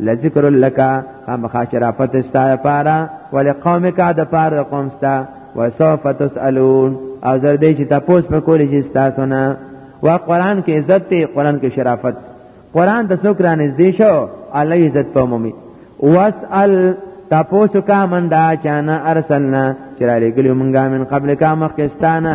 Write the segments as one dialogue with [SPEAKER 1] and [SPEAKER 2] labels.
[SPEAKER 1] لذکر لک خامخا شرافت استا پارا ولقومک د پار قوم استا وسوف تسالون او زر دې چې تاسو په کولې چې تاسو نه وا قران کې عزت ته قران کې شرافت قران د څوک را نږدې شو الله عزت په مومي واسال تاسو کا من دا چانه ارسلنا چې را لګلو مونږه من قبل کا مخکستانه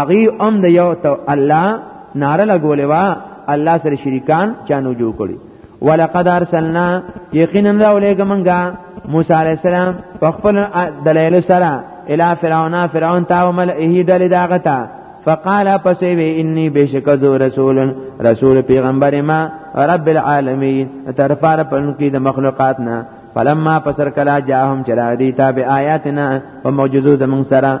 [SPEAKER 1] اغي ام د یو ته الله ناره لګولې وا الله سره شریکان چانو جوړ کړي ولقد ارسلنا یقینا راولېګه منګه موسی علی السلام په خپل دلایل سره الی فرعون فرعون تا او ملئه دل داغتا فقال پس وی انی بشک ذو رسول رسول پیغمبر ما رب العالمین تر فار پن کی د مخلوقات نه فلما پسر کلا جاهم چرا دی تابع آیاتنا ومعجزو زمون سره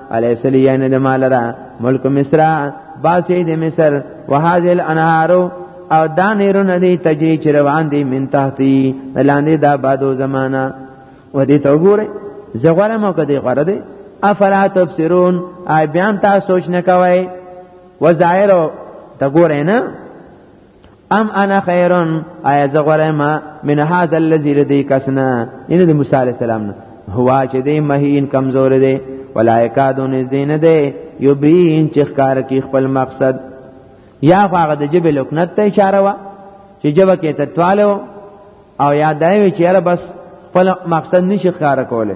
[SPEAKER 1] الیس لی یعنی د مال را ملک مصر باسی د مصر وهذه الانهار او دا نیرو ندی تجری چې روان دي من تحتی لاندې دا بادو زمانہ و دې ته وګوره زغره مو کدی غره دی افلا تبصرون آی بیان تاسو سوچ نه کوي و ظاهر ته ګورئ نه ام انا خیرن آیا زه غوړی ما من هذا الذي لدی کسنا ان د موسی علی السلام نه هوا چې دی مهین کمزور دی ولایکادون از دین دی یبین چې ښکار کی خپل مقصد یا هغه د جبه لکنت ته اشاره وا چې جبه کې تتوالو او یادای وی چې بس خپل مقصد نشي ښکار کوله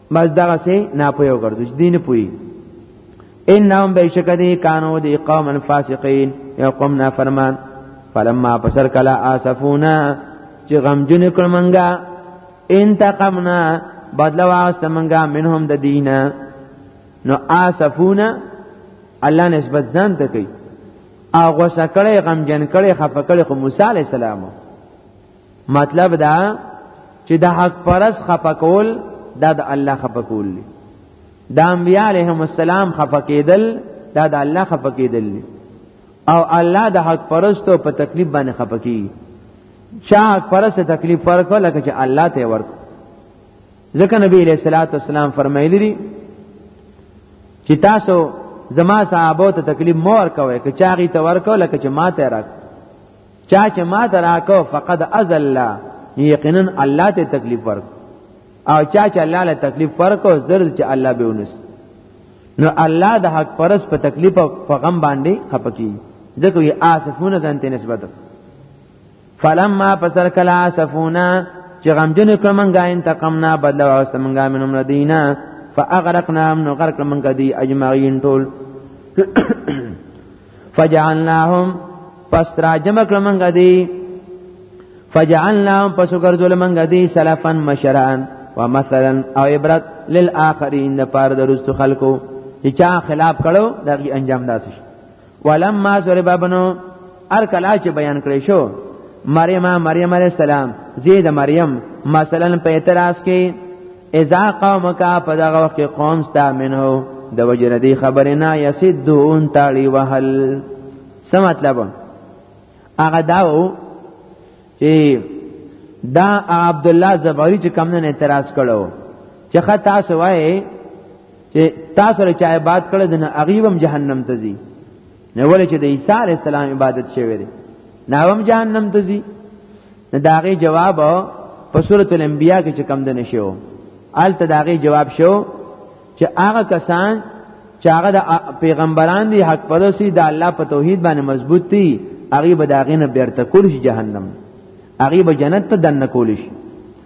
[SPEAKER 1] بس دغه سي نه پویو ګرځي دین پوي انهم بیشک دی کانو دی قوم الفاسقین یا قوم نافرمان فلما پسر کلا آسفونا چې غمجن کړ منګه انتقمنا بدلا واست منګه منهم د دینه نو آسفونا الله نسبت ځان ته کوي اغه سکړې غمجن کړي خفکړي خو موسی عليه السلام مطلب دا چې د حق پرس خپکول دا د الله خپکول دي د انبیاء علیهم السلام خپکیدل دا د الله خپکیدل دي او الله د حق پرستو په تکلیف باندې خپکی چا حق پرست تکلیف ورکړ لکه چې الله ته ورک ځکه نبی علیہ الصلوۃ والسلام فرمایلی دي چې تاسو زما صحابه ته تکلیف مور کوي که چاغي ته ورکو لکه چې ما ته راک چا چې ما تراکو فقد ازل یقینا الله ته تکلیف ورک او چا چې الله له تکلیف ورکو زر چې الله به ونس نو الله د حق پرس په تکلیف او په غم باندې خپکی ځکه یې آسفونه ځانته نسبت فلما پسر کلا آسفونه چې غمجن کمنګا انتقمنا بدل او استمنګا منهم ردینا فاغرقنا من غرق من قدی اجمعین ټول فجعلناهم پس راجم کړه منګه دی فجعلناهم پس ګرځول منګه دی سلفا مشران ومثلا او عبرت للآخرین د پاره د رستو خلکو چې چا خلاف کړو دغه انجام داسې شو ولما ضرب ابنو ار کلا چې بیان کړی شو مریم مریم علیہ السلام زید مریم مثلا په اعتراض کې اذا قومک په دغه وخت کې قوم ستا منه د وجنه دی خبرې نه یسدون تاړي وهل څه مطلب هغه داو چې دا عبد الله زبری چې کم نه اعتراض کړو چې خا تاسو وایي چې تاسو له چا عبادت کړو د نه اغیبم جهنم ته ځي نه ولې چې د عیسی علی السلام عبادت شوی دی نه هم جهنم ته ځي نه داغه جواب په سورۃ الانبیاء کې چې کم ده نشو آلته داغه جواب شو چې هغه کسان چې هغه د پیغمبران دي حق پرسي د الله په توحید باندې مضبوط دي هغه به داغه نه بیرته کول شي جهنم هغه به جنت ته دنه کول شي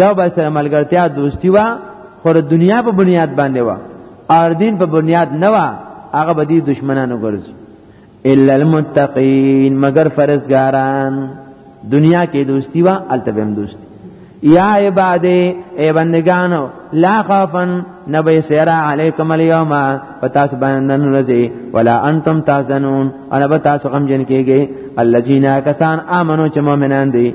[SPEAKER 1] یو بل سره ملګرتیا دوستی وا خو د دنیا په بنیاد باندې وا او دین په بنیاد نه وا هغه به دي دشمنانو ګرځي الا المتقین مگر فرزګاران دنیا کې دوستی وا التبم دوستی یا عباده ای بندگانو لا خوفن نبی سیرا علیکم الیوم پتاس باندن رزی ولا انتم تحزنون انا بتاس غم جن کیږي الذين كسان امنوا چې مؤمنان دي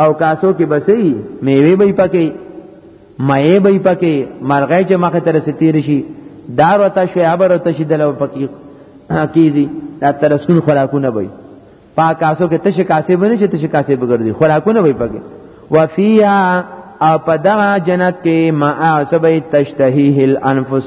[SPEAKER 1] او کاسو کې بسې میوه به پکې مې به پکې مرغې چې مخه تر ستیر شي دار او تشوي عبر او تشي دلو پکې کیږي دا ترسکون خوراکونه وي پاک کاسو کې تشه کاسې بنې چې تشه کاسې بګردي خوراکونه وي پکې وفیا او پدغه جنت کې ما سبې تشتهیه الانفس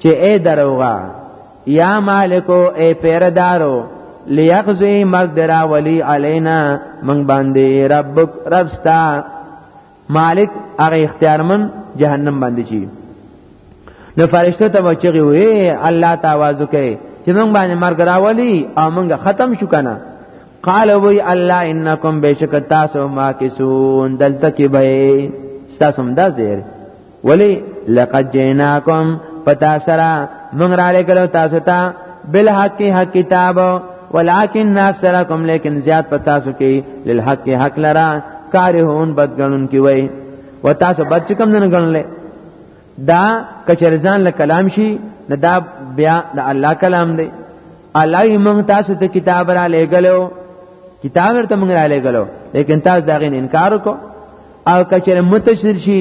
[SPEAKER 1] چې اے دروغا یا مالکو اے پیردارو لیغزوی مرگ درا ولی علینا منگ باندی ربک ربستا مالک هغه اختیارمن جهنم باندې چی نو فرشته ته وچغي وي الله تعالی کوي چې موږ باندې مرګ راولي او موږ ختم شو کنه قال وی الله انکم بشک تاسو ما کسون دلته کې به تاسو هم دا زیر ولی لقد جئناکم پتا سرا مونږ را لګلو تاسو ته بل حق حق کتاب ولکن نفسرکم لیکن زیات پتا سو کې للحق حق لرا کارهون بدګنون کی وای و تاسو بد چکم نه غنلې دا کچرزان له کلام شي نه دا بیا د الله کلام دی الله یې مونږ تاسو ته کتاب را لګلو کتاب ورته مونږ را لګلو لیکن تاسو دا غین انکار وکړو او کچره متشدد شي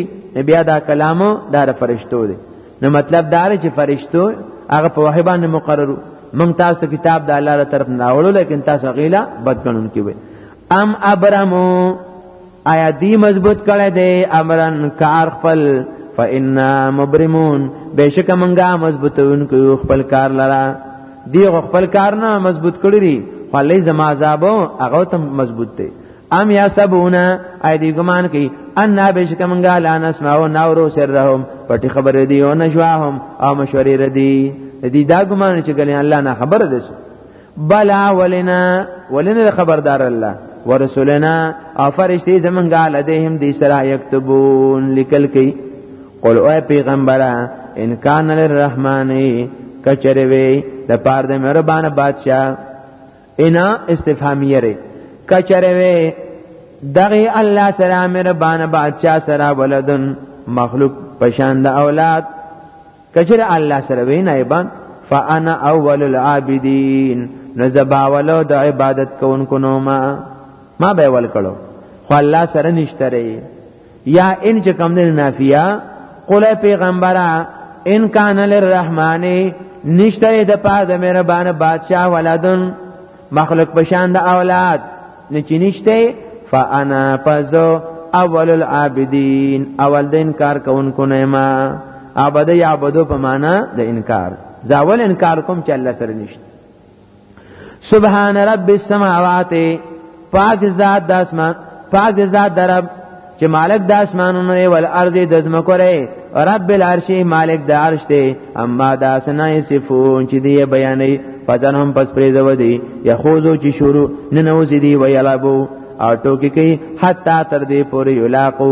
[SPEAKER 1] بیا دا کلام دار فرشتو دی نو مطلب دا چې فرشتو هغه په وحی باندې مقررو مونږ تاسو کتاب د الله تر طرف نه راوړو لیکن تاسو غیلا بدګنون کی وي ام ابرمو آیا دی مضبوط کړه دی امرن کار خپل فإنا مبرمون بشک منګه مضبوطون کو خپل کار لرا دی خپل کار نه مضبوط کړی دی خو لې زما عذاب هغه ته مضبوط دی ام یا سبونا ای دی ګمان کی ان بشک منګا لا نسمعو نورو سرهم پټي خبرې دی او نشواهم او مشورې ردی دی دا ګمان چې ګلې الله نه خبر ده بلا ولنا ولنا خبردار الله ورسولنا او فرشتي زمونږه لديهم دي سرا يكتبون لیکل کی قل او پیغمبره ان کان للرحمن کچره وی د پاره د مهربان بادشاہ انا استفهامیه ری کچره وی دغه الله سلام ربان بادشاہ سره ولدن مخلوق پشان د اولاد کچره الله سره وی نایبان فانا اول العابدین نزباولو د عبادت کوونکو نو ما ما به ول کړو خو الله سره نشته ری یا ان چې کم دین نافیه قول پیغمبره ان کان للرحمن نشته د پاره د مهربان بادشاہ ولادن مخلوق پشان د اولاد نه چې نشته فانا فزو اول العابدین اول د انکار کوونکو نه ما عبد یعبدو په معنا د انکار زاول انکار کوم چې الله سره نشته سبحان رب السماوات پاک ذات د اسمان پاک ذات د رب چې مالک د اسمانونو دی ول ارض د زمکو ری رب العرش مالک د عرش دی اما دا سنا صفون چې دی بیانې فزن هم پس پریزه ودی یخوزو چې شروع ننوزی دی ویلابو او ټوکی کوي حتی تر دې پورې یلاقو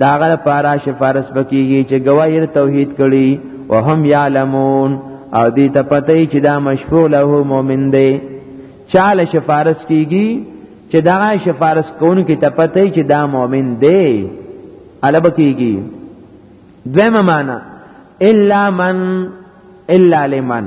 [SPEAKER 1] دا غل پارا شفارس پکېږي چې گواهی توحید کړي او هم یعلمون او دې ته پته چې دا مشفوع له مؤمن دی چاله شفارس کیږي چې دا شفارس کون کې ته پته چې دا مؤمن دی الب کیږي دویمه معنا الا من الا لمن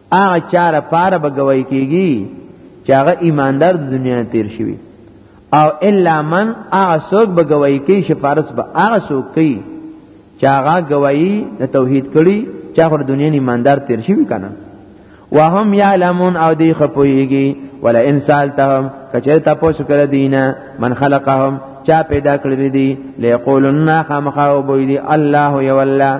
[SPEAKER 1] هغه چاره پاره به گواہی کیږي چې هغه ایماندار د دنیا تیر شوی او الا من هغه څوک به گواہی کوي شفارس به هغه څوک کوي چې هغه گواہی د توحید کړي چې هغه د دنیا ایماندار تیر شوی کنه وهم یعلمون او دی خپویږي ولا انسان تهم کچره تاسو کړه دینه من خلقهم چا پیدا کړی دی لیقولن خامخا وبوی دی الله یو الله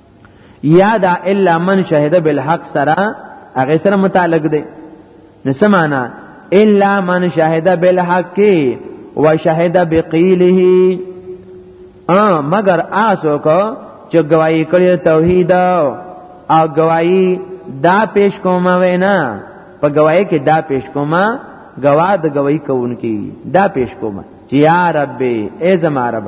[SPEAKER 1] یا دا الا من شهد بالحق سره هغه سره متعلق دی نو سمانا الا من شهد بالحق و شهد بقیله ا مگر آسو کو چې گواہی کړی توحید او گواہی دا پیش کومه وینا په گواہی کې دا پیش کومه گواه د گواہی کوونکی دا پیش کومه چې یا رب ای زما رب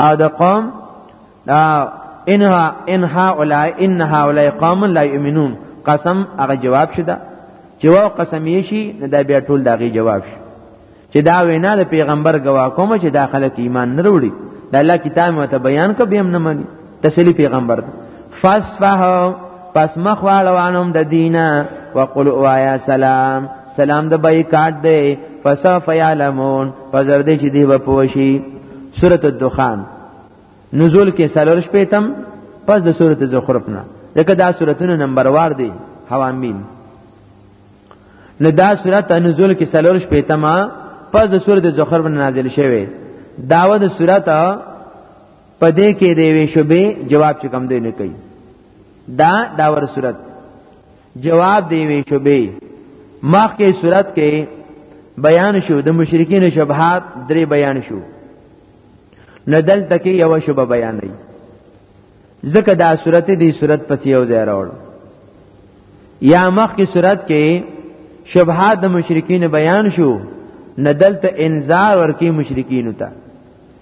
[SPEAKER 1] او د قوم انها انها اولای انها اولای قوم لا یؤمنون قسم هغه جواب شده چې واو قسم یې شي نه دا بیا ټول دغه جواب شي چې دا وینا د پیغمبر گواه کوم چې دا خلک ایمان نه وروړي د الله کتاب مت بیان کو بهم نه مني تسلی پیغمبر ده فاصفه پس مخ واړوانم د دینه وقل وایا سلام سلام د بایکاټ دی فسوف یعلمون پزر دې چې دی به پوشي سورۃ الدخان نزول کې سلور شپیتم پس د سورۃ زخرف نه دغه دا سوراتونه نمبر وار دي حوامیم نو دا سورۃ نزول کې سلور شپیتم پس د سورۃ زخرف نه نازل شوه داوه د سورۃ پدې کې دی وی شوبې جواب چکم دی نه کوي دا داور سورۃ جواب دی وی شوبې مخکې صورت کې بیان شو د مشرکین شبهات درې بیان شو نه دلته کې یو شوبه بیان نه ځکه دا صورت دی صورت پس یو ځای راوړ یا مخکې صورت کې شبهات د مشرکین بیان شو نه دلته انذار ورکی مشرکین ته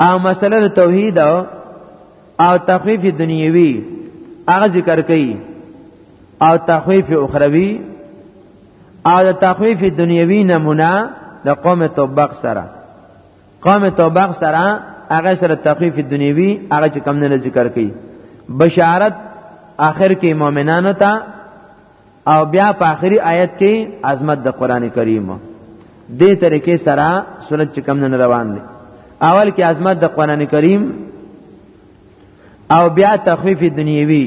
[SPEAKER 1] او مسله توحید او تخفیف دنیوی هغه ذکر کړي او تخویف اخروی او د تخویف دنیوی نمونه د قوم توبق سره قوم توبق سره هغه سره تخویف دنیوی هغه چې کم نه ذکر کړي بشارت آخر کې مؤمنانو ته او بیا په آخري آیت کې عظمت د قران کریم دې طریقې سره سورۃ چې کم نه روان دي اول کې عظمت د قران کریم او بیا تخفیف دنیوي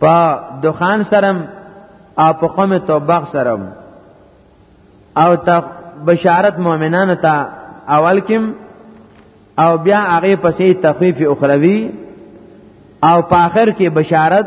[SPEAKER 1] په دخان سره او په قوم توبه سره او ته بشارت مؤمنانو ته اول کې او بیا هغه پسې تخفیف اخروی او په آخر کې بشارت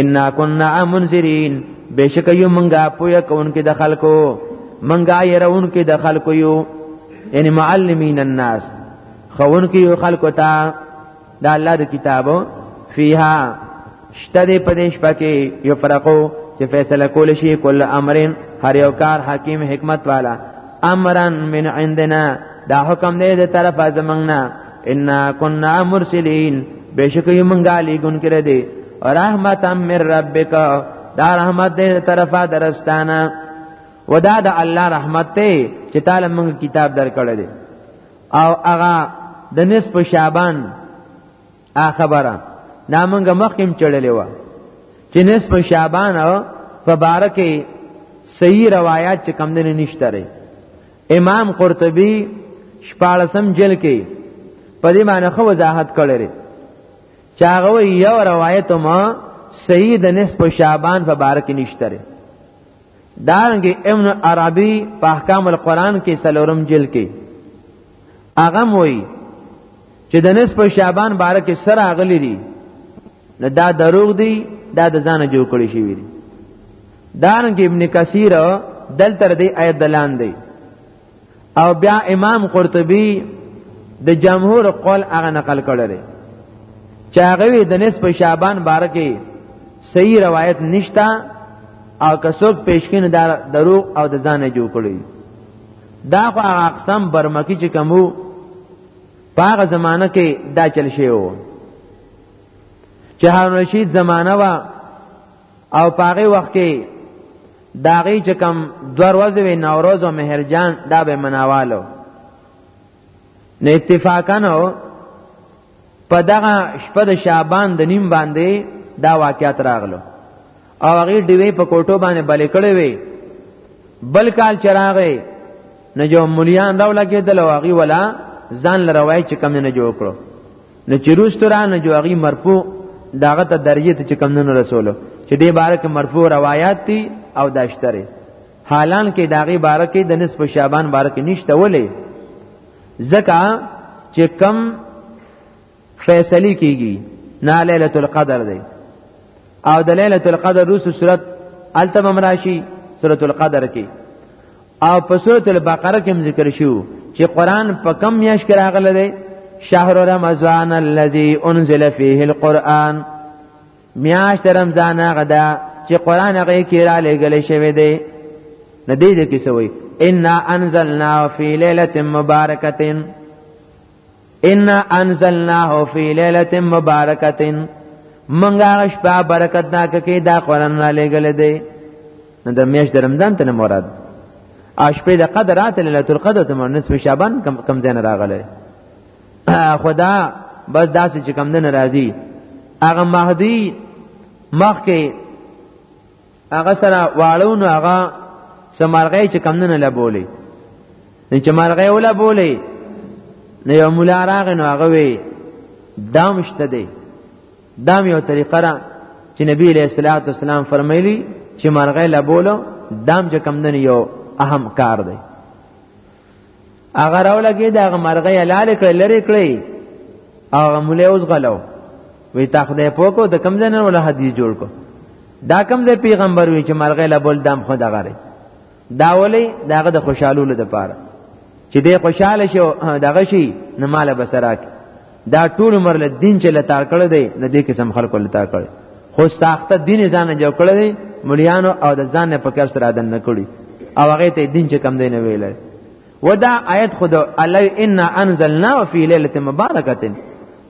[SPEAKER 1] ان كنا منذرين بشک یو منګه پویا کونکي د خلکو منګه يرونکي د خلکو یو یعنی معلمین الناس خونکي یو خلکو ته د الله د کتابو فیها شته دې پدیش پکې یو فرقو چې فیصله کول شي کل امرن هر یو کار حکیم حکمت والا امرن من عندنا دا حکم دې د طرف ازمنګنا ان كنا مرسلین بشک یو منګه لګون کړه دې رحمتا من ربک دا رحمت دې طرفه درستانه ودا د الله رحمت ته چې تعالی موږ کتاب درکړل دي او هغه د نصف شعبان ا خبره دا موږ مخکیم چړلې و چې نصف شعبان او فبارکه صحیح روایت چې کم دنه نشته ری امام قرطبي شپاړسم جل کې په دې معنی خو وضاحت کړی چاغه یو روایت ما صحیح د نصف شعبان په بار کې نشته دارنګ ابن عربی په احکام القرآن کې سلورم جل کې هغه وایي چې د نصف شعبان بار کې سره اغلی دي نه دا دروغ دي دا د ځانه جوړ کړی شي وي دارنګ ابن کثیر دل تر دې آیت دلان دی او بیا امام قرطبي د جمهور قول هغه نقل کړل چې هغه د نصف شعبان باره کې صحیح روایت نشتا او که څوک پیشکین دار دروغ او د ځان جوړ کړی دا خو هغه اقسام برمکی چې کومو په هغه زمانہ کې دا چل شی وو چې هارون رشید زمانہ وا او پاغه وخت کې داغي چې کم دوه ورځې وي نوروز او مهرجان دا به مناوالو نه اتفاقا نو په دغه شپه د شعبان د نیم باندې دا واقعیت راغلو او هغه ډیوی په کوټو باندې بلې کړې وي بل کال چراغې نه جو مليان راو لګېدل او هغه ولا ځان لروای چې کم نه جوړ کړو نه چې روستو را نه جو هغه مرفوع داغه ته درجه ته کم نه رسولو چې دې باره کې مرفوع روایت دي او داشتره حالان کې داغه باره کې د نصف شعبان باره کې نشته ولې زکه چې کم فیصله کیږي نه ليله القدر دی او د ليله القدر روس صورت التم امراشي سوره القدر کې او په سوره البقره کې ذکر شو چې قران په کم میاش کې راغلی دی شهر رمضان الذي انزل فيه القران میاش رمضان هغه ده چې قران هغه کې را لګل شوی دی ندې دې کې سوې ان انزلنا فی ليله مبارکه ان انزلناه فی ليله مبارکه منګه شپه برکت دا کې دا قران را لګل دی نو د میاشت رمضان ته مراد اشپې د قدر رات ليله القدر ته نصف شعبان کم کم زین راغله خدا بس داسې چې کم نه ناراضي هغه مهدی مخکې هغه سره واړو نو هغه سمارغې چې کم نه لبولې نو چې مارغې ولا بولې نو یو مولا راغ نو هغه وی دام شته دی دام یو طریقه را چې نبی علیہ الصلوۃ والسلام فرمایلی چې مارغې لبولو دام چې کم نه یو اهم کار دی هغه راو لګي دا هغه مرغه یې لاله کړې لری کړې هغه مولې اوس غلو وی تا خدای پوکو د کم ځنه ولا حدیث جوړ کو دا کم ځای پیغمبر وی چې مرغه لا بول دم خو دغه دا ولی داغه د خوشحالولو د پاره چې دې خوشاله شو دغه شي نه مال بسراک دا ټول عمر له دین چې لتار کړ دی نه دې قسم خلکو لتار کړ خو ساخته دین ځان جوړ کړ دی مليانو او د ځان نه پکې سره دن نه کړی او هغه ته دین چې کم دی نه ویل ودا آیت خود الله ان انزلنا فی ليله مبارکه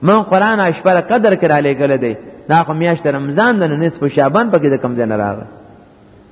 [SPEAKER 1] من قران اشبر قدر کرا لګل دی دا خو میاشت رمضان د نصف شعبان پکې د کم دی نه راغی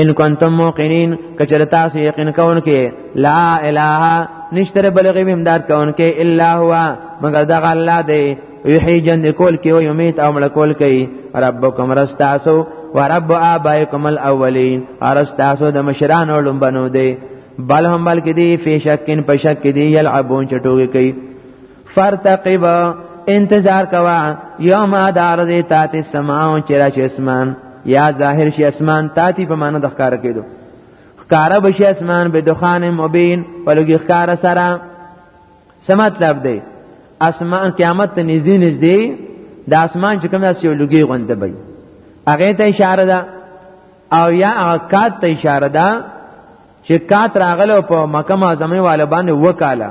[SPEAKER 1] ان کنتم موقنین کچر تاسو یقین کون کې لا اله نشتر بلغی بمداد کون کې الا هوا مگر دغه الله دی یحیی جند کول کې او یمیت او مړ کول کې ربکم رستاسو و رب آبائکم الاولین ارستاسو د مشران علم بنو دی بل هم بلکې دی فی شکین په شک دی یلعبون چټوګي کوي فرتقب انتظار کوا یوم ادار دی تاتی سماو چرا چه اسمان یا ظاهر شي اسمان تاتی په معنی د ښکار کېدو ښکارا بشي اسمان به دخان مبین په لګي ښکارا سره څه مطلب دی اسمان قیامت ته نږدې نږدې د اسمان چې کوم داسې یو لګي غونډه وي هغه ته اشاره ده او یا هغه کات ته اشاره ده چې کات راغلو په مکه معظمه والو باندې وکاله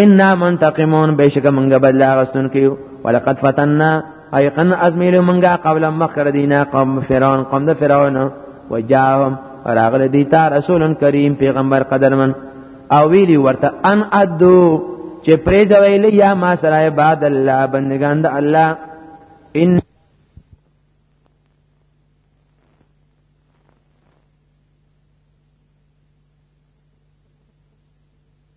[SPEAKER 1] ان منتقمون بشک منګه بدل غستون کیو ولقد فتننا ایقن ازمیل منګه قبل مخر دینا قوم فرعون قوم د فرعون وجاهم راغل دی تا رسول کریم پیغمبر قدرمن او ویلی ورته ان ادو چې پریز ویلی یا ما سره بعد الله بندگان د الله ان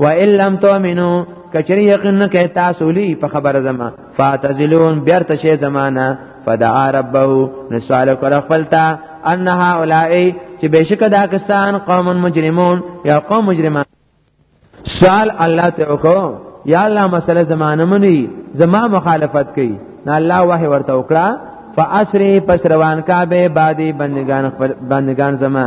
[SPEAKER 1] و ان لم تؤمنو کچری یقین نه کوي تاسو لی په خبره زما فاتزلون بیرته شی زمانہ فدعا ربه نسوال کر خپلتا ان هؤلاء چې بشک دا کسان قوم مجرمون یا قوم مجرمان سوال الله ته وکړو یا الله مسله زمانه منی زما مخالفت کوي نه الله وحی ورته وکړه فاسری پس روان کا به بادی بندگان بندگان زما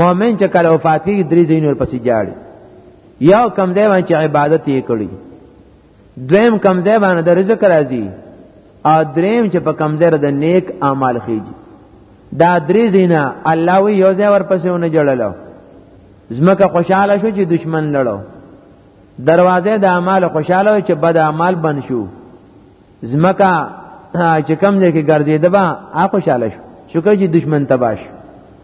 [SPEAKER 1] مؤمن چې کله وفات کیږي درې ځینې ورپسې جاړي یو کم ځای باندې عبادت یې کړی دویم کم ځای باندې د رزق راځي او دریم چې په کم ځای د نیک اعمال خېږي دا درې زینا الله وی یو ځای ورپسې ونه جوړلو زمکه خوشاله شو چې دشمن لړو دروازه د اعمال خوشاله چې بد اعمال بن شو زمکه چې کم ځای کې ګرځیدبا آ خوشاله شو شکر چې دشمن تباش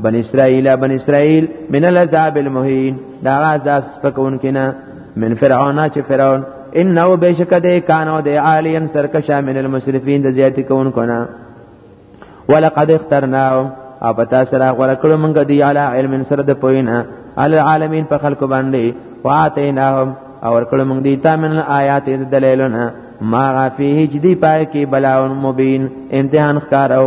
[SPEAKER 1] بن اسرائیل بن اسرائیل من العذاب المهین دا عذاب سپکون کنا من فرعون چې فرعون انه بشک دې کانو دې عالین سرکشا من المسرفین د زیات کون کنا ولقد اخترناه او پتا سره غوړه کړو مونږ دی علی علم سره د پوینا علی العالمین په خلق باندې واتیناهم او ورکړو مونږ دی تامن آیات د دلیلونه ما غفیه جدی پای کې بلاون مبین امتحان ښکارو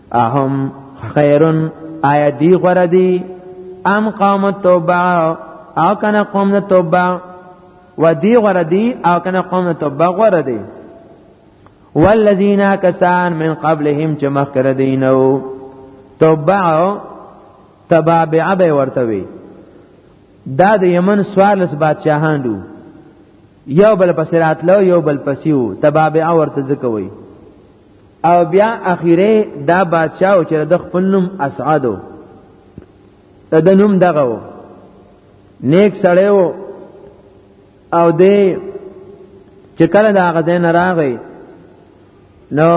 [SPEAKER 1] اهم خیرن آیا دی غره دی ام قوم توبا او کنه قوم توبا و دی غره دی او کنه قوم توبا غره دی والذین کسان من قبلهم چې مخکره دینو توبع تبابع به ورته وي دا د یمن سوالس بادشاهان دو یو بل پسې راتلو یو بل پسې وو تبابع ورته ځکوي او بیا اخیره دا بادشاہ او چې د خپل نوم اسعد و د نوم دغه و نیک سړی و او دی چې کله دا غزه نه راغی نو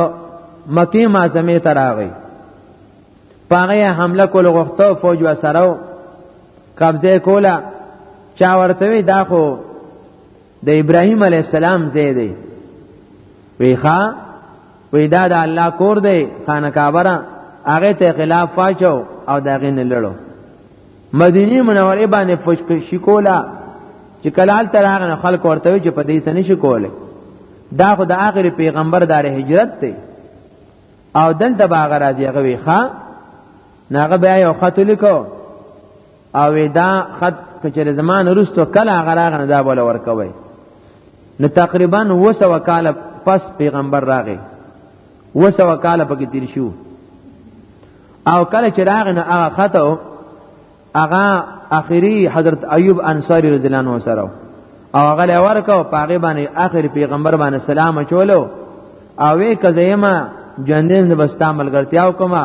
[SPEAKER 1] مکی معظمه ته راغی پاره حمله کول غوښته فوج و سره قبضه کوله چا ورته دا خو د ابراهیم علی السلام زید وی ښا وی دا د الله کور دی خانه کابره هغه ته خلاف فاچو او دا غین لړو مدینه منوره باندې پښکر شکولا چې کلال تر هغه خلک ورته چې په دې سن شکوله دا خو د اخر پیغمبر دار هجرت دی او دلته باغ راځي هغه وی ښا ناغه بیا یو خط لیکو او دا خط کچره زمان رستو کله غراغ نه دا بوله ورکوي نو تقریبا وسو کال پس پیغمبر راغی وسو کال پکې تیر شو او کله چې راغ نه هغه خط هغه اخري حضرت ایوب انصاری رضی الله عنه سره او هغه لور کو پاغه باندې اخر پیغمبر باندې سلام چولو او وې کزیما جنین د بستا ملګرتیا وکما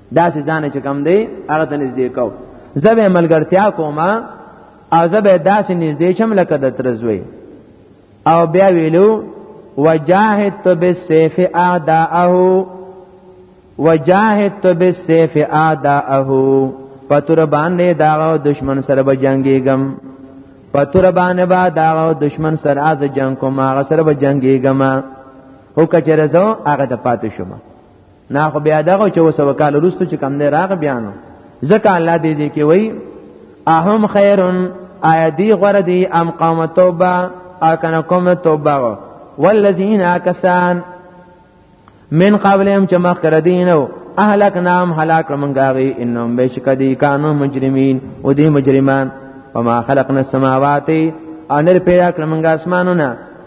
[SPEAKER 1] دا چې ځان چې کم دی هغه ته نږدې کو زه به ملګرتیا کوم او زه به داسې نږدې شم لکه د ترزوی او بیا ویلو وجاهدت بالسيف اعداءه وجاهدت بالسيف اعداءه پتور باندې دا دشمن سره به جنگيږم پتور باندې با دا دشمن سره از جنگ کوم هغه سره به جنگيږم او کچره زو هغه د پاتې شوم نه خو بیا دغه چې اوس وکاله رستو چې کم دی راغ بیان ځکه الله دې دې کې وای اهم خیرن آیا دی غره دی ام قوم توبه اکنه قوم توبه والذین اکسان من قبلهم چې مخ کړه دینو اهلک نام هلاک منګاغي انهم بشک دي کانو مجرمین او دي مجرمان وما خلقنا السماوات انر پیدا کړ منګ اسمانونه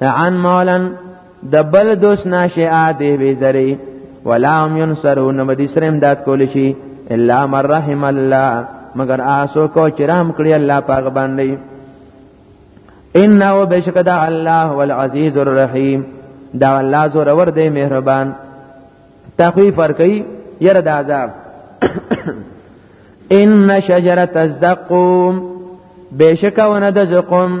[SPEAKER 1] عن مولا د بل دوس ناشئات به زری ولا هم ينصرون مدي سره امداد کول شي الا من رحم الله مگر آسو کو چرام کړی الله پاک باندې انه بشک دا الله والعزیز الرحیم دا الله زور ور دی مهربان تخویف ورکی یره د عذاب ان شجره الزقوم بشک ونه د زقوم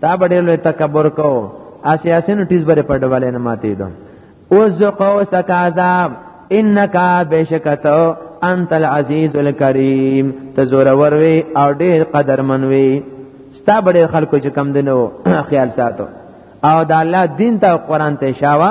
[SPEAKER 1] تا به ډېر لوی تکبر کو اسیاسي نوټیس بره په ډول نه ماتې دو او زقو سک عذاب انک بشکتو انت العزیز الکریم ته زور وروي او ډېر قدرمن وي ستا بډې خلکو چې کم دنو خیال ساتو او د الله دین ته قران ته شاوه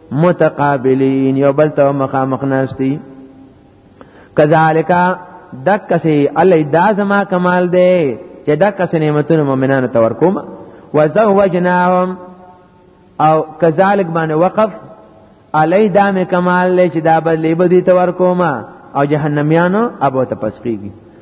[SPEAKER 1] متقابلین یو بل ته مخامخ ناشتي کذالک دک سي الله دا زما کمال دی چې دک سي نعمتونه مؤمنانو ته ورکوم وزوجناهم او کذالک باندې وقف علی دا می کمال لې چې دا بدلی بدی ته ورکوم او جهنميانو ابو ته پسخیږي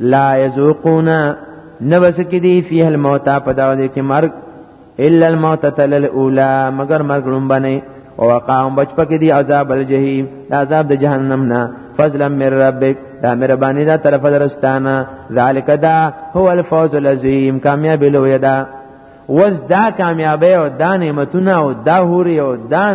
[SPEAKER 1] لا یذوقون نبس کی دی فیه الموت په دا دې کې مرګ الا الموت تل الاولى مگر مرګ لوم باندې او وقام بچ پکې دی عذاب الجحیم عذاب د جهنم نه فضلا من ربک دا مهربانی دا طرف درستانا ذالک دا هو الفوز العظیم کامیاب لوی دا وز دا کامیابی او دا نعمتونه او دا هوري او دا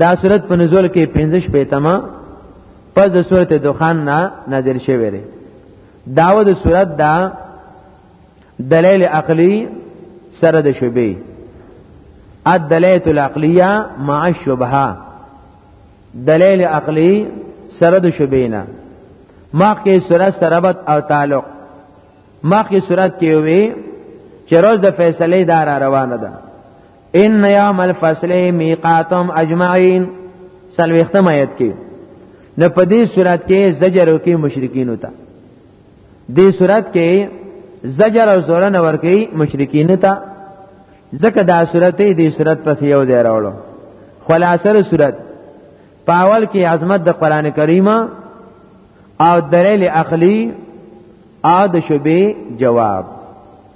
[SPEAKER 1] دا صورت په نزول کې 15 پیتما پس د صورت دخان نه نازل شوی دی داوه د صورت دا دلیل عقلی سره د شوبې الدلایل العقلیه مع الشبهه دلیل عقلی سره د شوبې نه مخکې صورت سره ربط او تعلق مخکې صورت کې وي چې روز د فیصله دار روانه ده دا ان یوم الفصل میقاتهم اجمعین سلوختم آیت کې نو په دې صورت کې زجر او کې مشرکین وتا دې صورت کې زجر او زور نه ورکی مشرکین ته ځکه دا صورت دې صورت پس یو ځای راوړو خلاصره صورت پاول کې عظمت د قران کریم او دلیل عقلی او د شبې جواب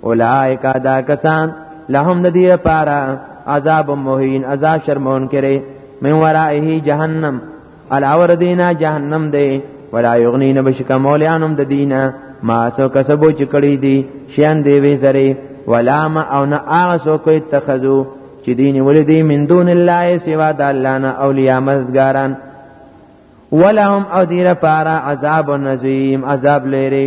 [SPEAKER 1] اولائک دا کسان لهم ندی پارا عذاب مهین عذاب شرمون کرے من ورائه جهنم الاور دینا جهنم دے ولا یغنی نبشک مولیانم د دینا ما سو کسبو چکړی دی شیان دی وی زری ولا ما او نه هغه سو کوي تخذو چې دین ولدی من دون الله سوا د الله نه اولیاء مددګاران ولهم او دیره پارا عذاب نظیم عذاب لري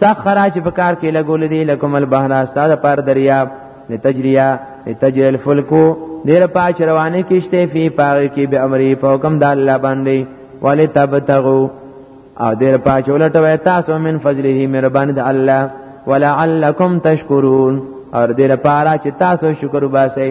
[SPEAKER 1] سخرا چې په کار کې لګول دي لکم البحر استاد پر دریاب لتجریا لتجری الفلکو دیر پاچ روانه کشته فی پاغه کې به امر په حکم د الله باندې ولی تبتغو او دیر پاچ ولټوي تاسو من فضله مهربان د الله ولعلکم تشکرون اور دیر پارا چې تاسو شکر وباسئ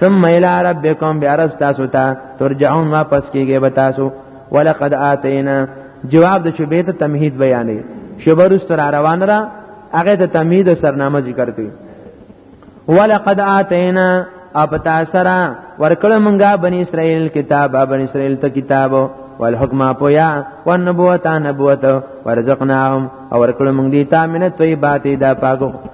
[SPEAKER 1] ثم الى ربكم بعرب تاسو ته ترجعون واپس کیږي به تاسو ولقد اتینا جواب د شوبې ته تمهید بیانې شوبر استر روان را هغه ته تمهید او سرنامه ذکر کړي ولقد اتینا اپ تاسرا ورکړه مونږه بنی اسرائیل کتاب بنی اسرائیل ته کتاب والحکم پویا والنبوت نبوت ورزقناهم او ورکړه مونږ دي تامنه طیبات دا پاکو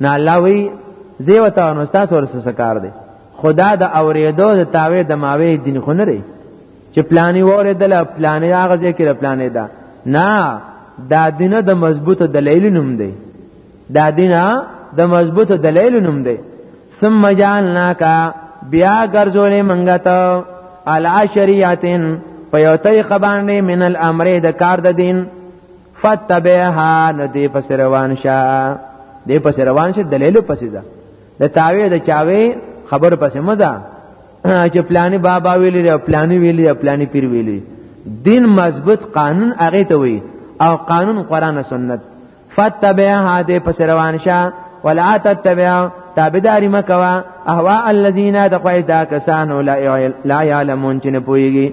[SPEAKER 1] نه الله وی زیو ته نو تاسو ورسره سکار دی خدا د اوریدو د تاوی د ماوی دین خو نه لري چې پلاني اوریدل پلاني هغه ځای کې پلاني ده نه دا دینه د مضبوط دلیل نوم دی دا دینه د مضبوط دلیل نوم دی ثم جعلناک بیا ګرځولې منګه ته العشریاتن په یو طریقه باندې من الامر د کار د دین فتبعها نو دی پس روان شه دی پس روان شه دلیل پس ده د تاوی د چاوی خبر پس مزه چې پلانی بابا ویلی دی پلانی ویلی دی پلانی پیر ویلی دین مضبوط قانون هغه ته وی او قانون قران سنت فتبعها دی پس روان شه ولا تتبع تابعداري مکوا اهوا الذين دقوا دا کسان لا يعلمون چې نه پويږي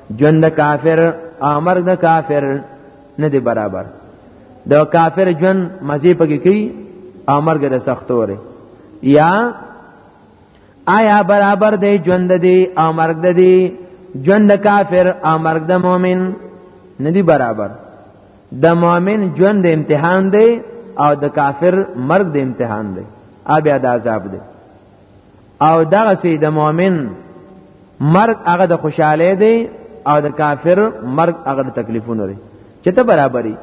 [SPEAKER 1] ژوند د کافر او مرګ د کافر نه دی برابر د کافر ژوند مزه پکې کوي او مرګ د سختوري یا آیا برابر دی ژوند دی او مرګ دی ژوند د کافر او مرګ د مؤمن نه دی برابر د مؤمن ژوند د امتحان دی او د کافر مرګ د امتحان دی ا بیا د عذاب دی او دغه سي د مؤمن مرګ هغه د خوشاله دی او د کافر مرګ هغه د تکلیفونو لري چې ته برابرۍ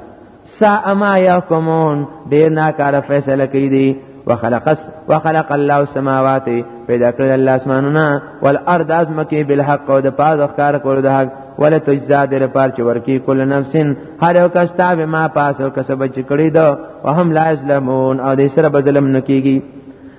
[SPEAKER 1] سا اما يحكمون ډیر ناکاره فیصله کوي دي وخلق وخلق الله السماوات پیدا کړل الله اسمانونه والارض ازمکه بالحق او د پاز اخکار کول د حق ولا تجزا در پار چې ورکی کل نفس هر یو کس تاب ما پاس او کسب چې کړی دا وهم لا یظلمون او د سره بظلم نکیږي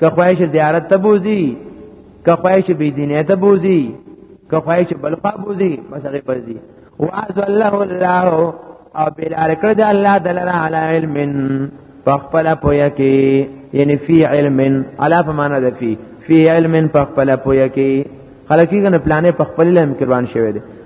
[SPEAKER 1] که خواهش زیارت ته بوزي که خواهش بی دینه ته بوزي که خواهش بل خوا بوزي بس هغه بوزي واعز الله الله او بلار کړ د الله دلر علی علم فخپل پویا کی یعنی فی علم علی فمانه ده فی فی علم فخپل پویا کی خلکی کنه پلانې فخپل لم کروان شوی دی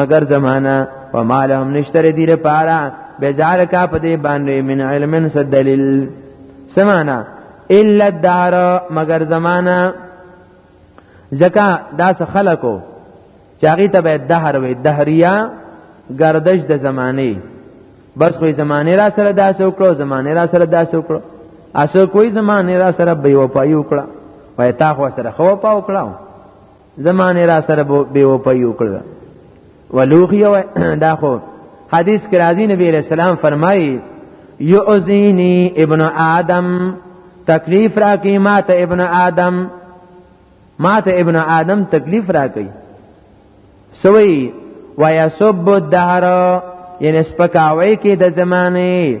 [SPEAKER 1] مگر زمانہ وما لهم نشتر دی لپاره بزار کا په دې باندې من علم صد دلیل سمانا الا الدهر مگر زمانہ زکا داس خلقو چاغی ته به دهر وي دهریا گردش د زمانه بس خو زمانه را سره داس وکړو زمانه را سره داس وکړو اسو کوئی زمانه را سره بے وفایو کړه وای تا خو سره خو پاو کړه زمانه را سره به و په یو کړ ولوخي دا خو حدیث کې راځي نبی رسول سلام فرمایي یؤذینی ابن آدم تکلیف را کی ما ته ابن آدم ما ته ابن آدم تکلیف را کی سوی ويسب الدهر یعنی سپکاوی کې د زمانه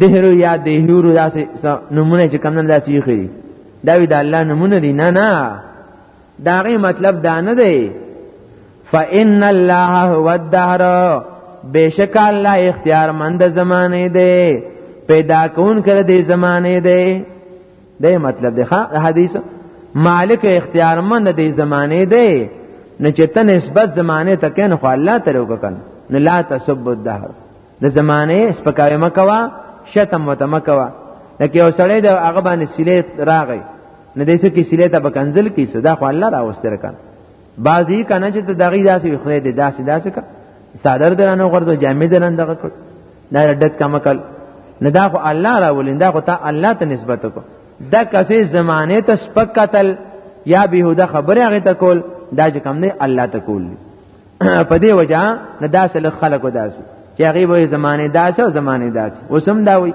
[SPEAKER 1] دهرو یا دهورو داسې نمونه چې کم نه داسې یې خېری دا وی د الله نمونه دي نه نه دا غي مطلب دا نه دی فإن الله هو الدهر بشک الله اختیار مند زمانه دی پیدا کون کړ دی زمانه دی دا مطلب دی حدیث مالک اختیار مند دی زمانه دی نه چې ته نسبت زمانه ته کین خو الله ته وکړ نه لا تسب الدهر د زمانه سپکاوي مکوا شتم متمکوا لکه یو سړی د هغه باندې سیلې راغی نه دیسه کې سیلې ته بکنزل کی صدا خو الله راوستر کړ بعضی کنه چې ته دغې داسې خدای دې داسې داسې کا صادر درانه غردو جامع درانه دغه کړ دا ډک کمکل نه دا خو الله را ولیندا خو ته الله ته نسبت کو دا کسې زمانه ته سپک قتل یا بهوده خبره هغه ته کول دا چې کم نه الله ته کول په دې وجه نه داسې له خلکو داسې چې هغه به زمانه داسې او زمانه داسې وسم دا وي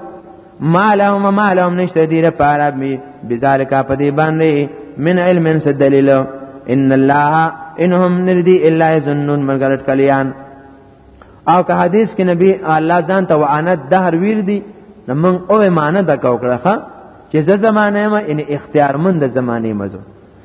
[SPEAKER 1] مالهم مالهم نشته دې لپاره به بذالک په دې باندې من علم سدلیل ان الله انهم نردی الا یظنون ملګرت کلیان او که حدیث کې نبی الله ځان ته وانت دهر ویر دی نو موږ او معنی د کوکړه چې زه زمانه ما ان اختیار مند زمانه مزو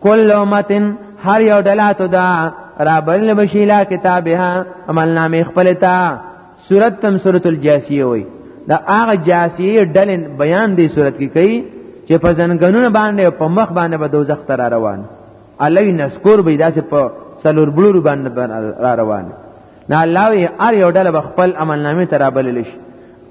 [SPEAKER 1] کل امتن هر یو ډلا ته دا را بل بشیلا کتابها عمل نامه خپل تا سورت تم سورت الجاسیه وای دا هغه جاسیه ډلن بیان دی سورت کې کوي چې په زنګنونو باندې په مخ باندې به دوزخ ته را روان الوی نسکور به داسې په سلور بلور باندې را روان نه الله وی ار یو ډله بخپل عمل نامه ترابل لشي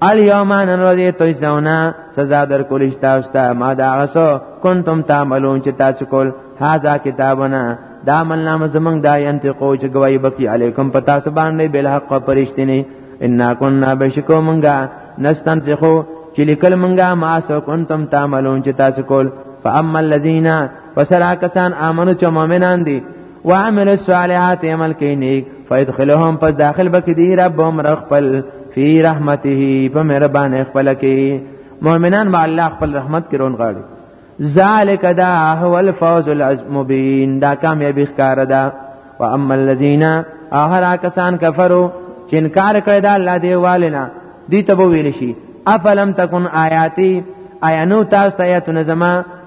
[SPEAKER 1] الیوم نن ورځې توي ځونه سزا در کول تاسو ته ما دا غسو کنتم تعملون چې تاسو کول هاذا کتابنا دا عمل نامه زمنګ دا ينتقو چې گواہی بکی علیکم پتا سو باندې بل حق پرشتنی ان كنا بشکو منګه نستنسخو چې لیکل منګه ما سو کنتم تعملون چې تاسو کول فاما الذين فسرا کسان امنو چې مؤمنان دي وعمل الصالحات عمل کوي نیک فیدخلهم پس داخل بکې دی ربهم رخپل فی رحمته په مهربان خپل کې مؤمنان به الله خپل رحمت کې رون غاړي ذالک دا هو الفوز المبین دا کامیابی ښکار ده و اما الذین اهرا کسان کفرو چې انکار کړی دا الله دی والنا دی ته ویل شي افلم تکن آیاتی آیا نو تاسو ته آیاتونه زما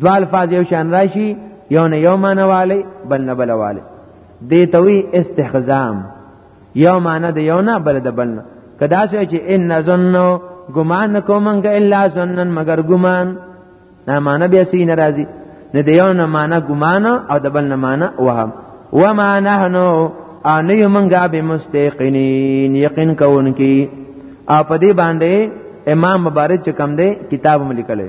[SPEAKER 1] دوا الفاظ یو شان راشي یو نه یو معنی والی بل نه بل والی دی توی استخزام یو معنی د یو نه بل د بل نه کدا سوی چې ان ظنو ګمان کومنګ الا ظنن مگر ګمان نه معنی بیا سین راځي نه د یو نه معنی ګمان او د بل نه معنی وهم وما نحنو ان یمنګا بمستيقنین یقین کوونکی او په دې باندې امام مبارک چې کم دی کتاب ملي کړي